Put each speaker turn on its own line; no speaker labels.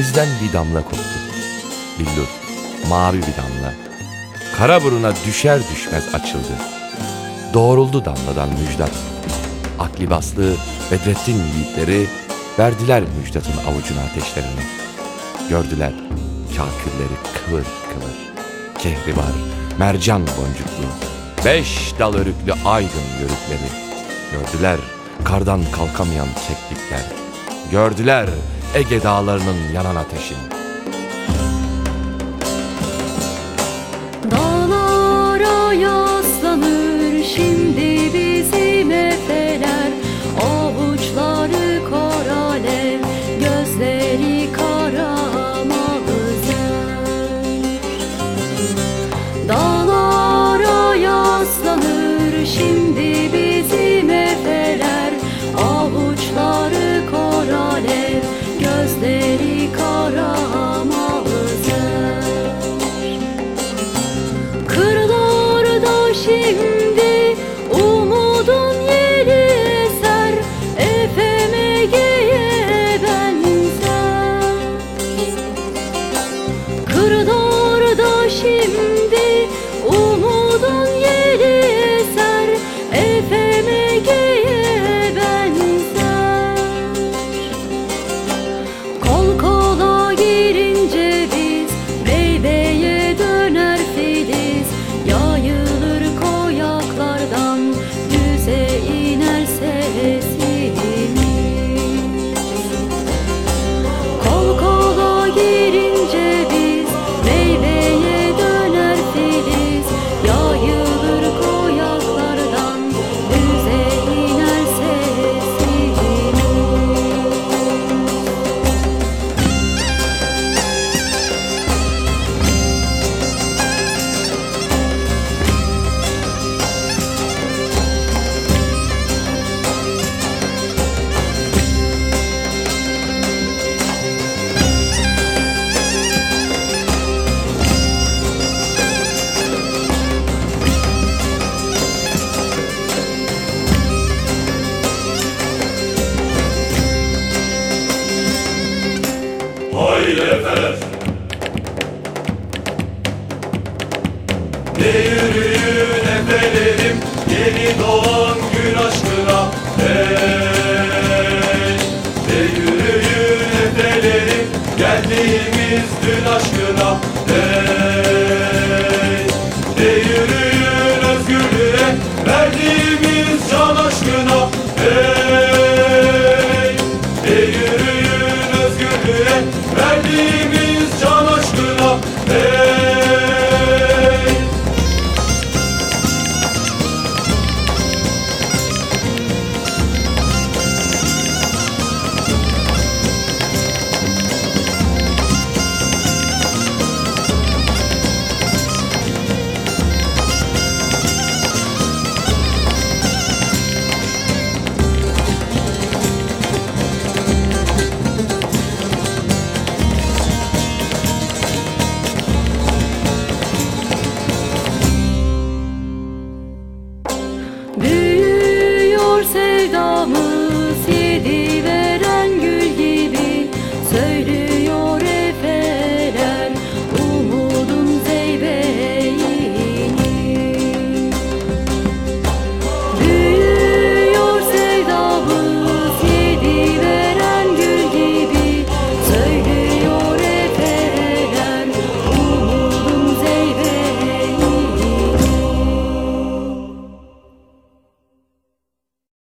Denizden bir damla koptu. Billur, mavi bir damla. Kara buruna düşer düşmez açıldı. Doğruldu damladan müjdat. Aklibaslı Bedrettin yiğitleri verdiler müjdatın avucuna ateşlerini. Gördüler kakülleri kıvır kıvır. Kehribar, mercan boncuklu. Beş dal örüklü aydın yörükleri. Gördüler kardan kalkamayan keklikler. Gördüler Ege dağlarının yanan ateşini.
Dağlara yaslanır
Ne yürüyün efelerim Yeni doğan gün aşkına. Hey Ne yürüyün efelerim Geldiğimiz dün aşkına